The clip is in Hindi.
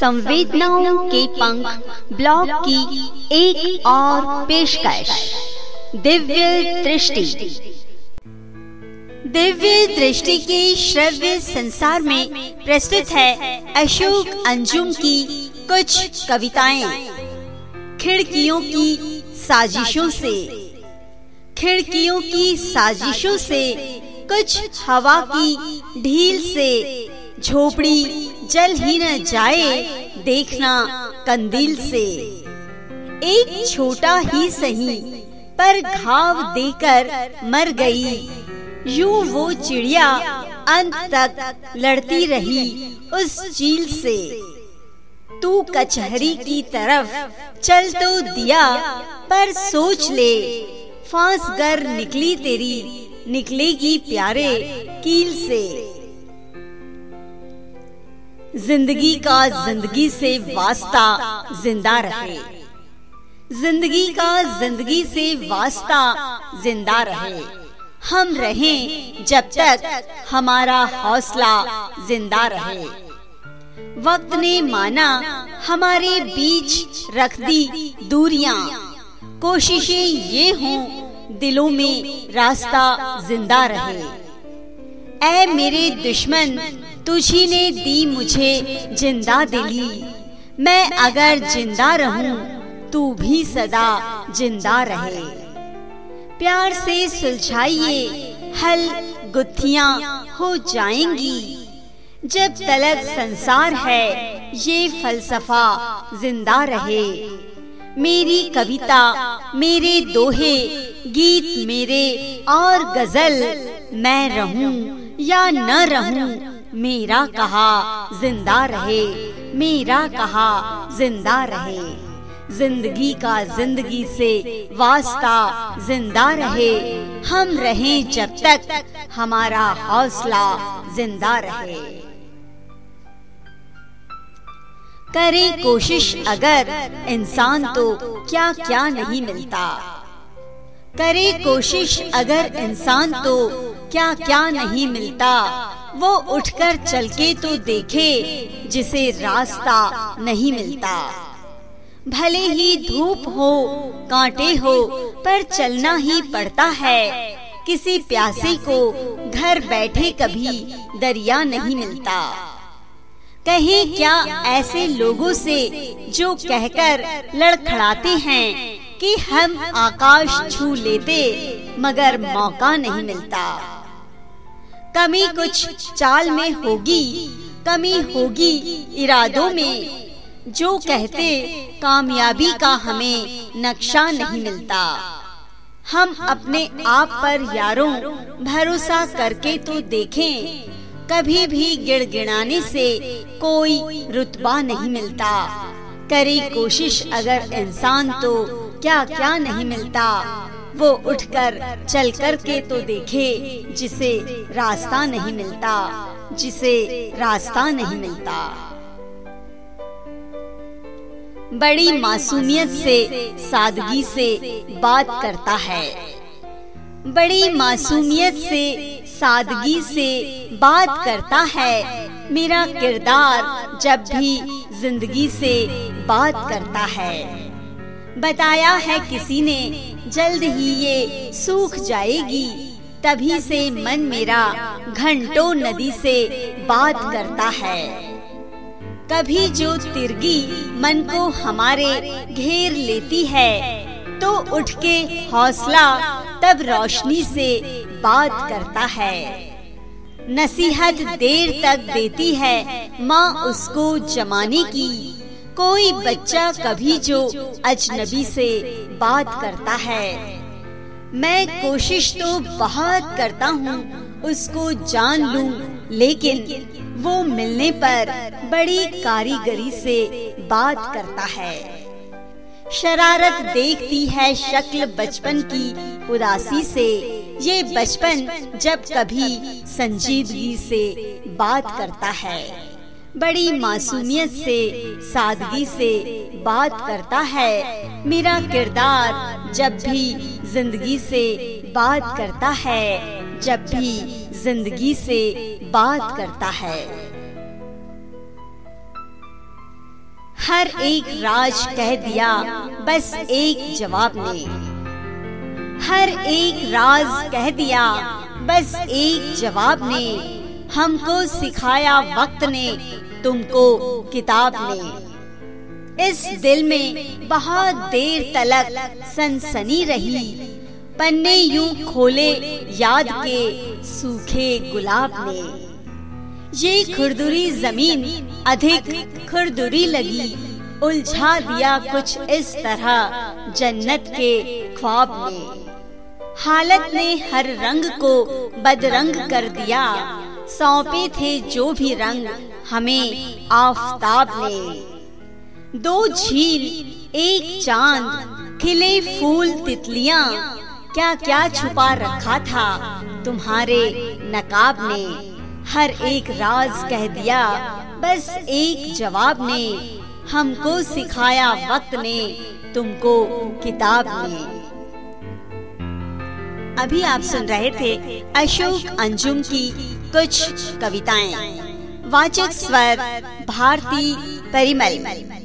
संवेदनाओं के पंख ब्लॉग की एक और पेशकश। दिव्य दृष्टि। दिव्य दृष्टि के श्रव्य संसार में प्रस्तुत है अशोक अंजुम की कुछ कविताएँ। खिड़कियों की साजिशों से। खिड़कियों की साजिशों से कुछ हवा की ढील से झोपड़ी जल ही न जाए, देखना कंदील से। एक छोटा ही सही, पर घाव देकर मर गई। यूँ वो चिड़िया अंत तक लड़ती रही उस चील से। तू कचहरी की तरफ़ चल तो दिया, पर सोच ले, फांस कर निकली तेरी, निकलेगी प्यारे कील से। ज़िंदगी का ज़िंदगी से वास्ता ज़िंदा रहे। ज़िंदगी का ज़िंदगी से वास्ता ज़िंदा रहे। हम रहें जब तक हमारा हौसला ज़िंदा रहे। वक्त ने माना हमारे बीच रख दी दूरियाँ। कोशिशें ये हों, दिलों में रास्ता ज़िंदा रहे। ऐ मेरे दुश्मन तुझी ने दी मुझे ज़िंदा दिली। मैं अगर ज़िंदा रहूँ, तू भी सदा ज़िंदा रहे। प्यार से सुलझाइए, हल गुत्थियाँ हो जाएँगी। जब तलक संसार है, ये फलसफा ज़िंदा रहे। मेरी कविता, मेरे दोहे, गीत मेरे और गज़ल, मैं रहूँ या न रहूँ मेरा कहा, ज़िंदा रहे। मेरा कहा, ज़िंदा रहे। ज़िंदगी का ज़िंदगी से वास्ता ज़िंदा रहे। हम रहें जब तक हमारा हौसला ज़िंदा रहे। करे कोशिश अगर इंसान तो क्या क्या नहीं मिलता। करे कोशिश अगर इंसान तो क्या क्या नहीं मिलता। वो उठकर चल के तो देखे, जिसे रास्ता नहीं मिलता। भले ही धूप हो, कांटे हो, पर चलना ही पड़ता है। किसी प्यासे को घर बैठे कभी दरिया नहीं मिलता। कहे, क्या ऐसे लोगों से जो कहकर लड़खड़ाते हैं कि हम आकाश छू लेते, मगर मौका नहीं मिलता? कमी कुछ चाल में होगी, कमी होगी इरादों में। जो कहते, कामयाबी का हमें नक्शा नहीं मिलता। हम अपने आप पर यारों, भरोसा करके तो देखें, कभी भी गिड़गिड़ाने से कोई रुतबा नहीं मिलता। करे कोशिश अगर इंसान तो क्या क्या नहीं मिलता। वो उठकर चल कर के तो देखे, जिसे रास्ता नहीं मिलता, जिसे रास्ता नहीं मिलता। बड़ी मासूमियत से, सादगी से बात करता है। बड़ी मासूमियत से, सादगी से बात करता है। मेरा किरदार जब भी ज़िंदगी से बात करता है। बताया है किसी ने, जल्द ही ये सूख जाएगी। तभी से मन मेरा घंटों नदी से बात करता है। कभी जो तिरगी मन को हमारे घेर लेती है तो उठ के हौसला तब रोशनी से बात करता है। नसीहत देर तक देती है माँ उसको जमाने की। कोई बच्चा कभी जो अजनबी से बात करता है। मैं कोशिश तो बहुत करता हूँ उसको जान लूँ, लेकिन वो मिलने पर बड़ी कारीगरी से बात करता है। शरारत देखती है शक्ल बचपन की उदासी से। ये बचपन जब कभी संजीदगी से बात करता है। बड़ी मासूमियत से, सादगी से बात करता है। मेरा किरदार जब भी ज़िंदगी से बात करता है, जब भी ज़िंदगी से बात करता है। हर एक राज कह दिया, बस एक जवाब ने। हर एक राज कह दिया, बस एक जवाब ने। हमको सिखाया वक्त ने, तुमको किताब ने। इस दिल में बहुत देर तलक सनसनी रही, पन्ने यूँ खोले याद के सूखे गुलाब ने। ये खुरदुरी ज़मीन अधिक खुरदुरी लगी, उलझा दिया कुछ इस तरह जन्नत के ख्वाब ने। हालत ने हर रंग को बदरंग कर दिया सौंपे थे जो भी रंग हमें आफताब ने। दो झील, एक चाँद, खिले फूल, तितलियाँ क्या क्या छुपा रखा था तुम्हारे नकाब ने। हर एक राज कह दिया, बस एक जवाब ने। हमको सिखाया वक्त ने, तुमको किताब ने। अभी आप सुन रहे थे अशोक अंजुम की कुछ कविताएँ। वाचक स्वर भारती परिमल।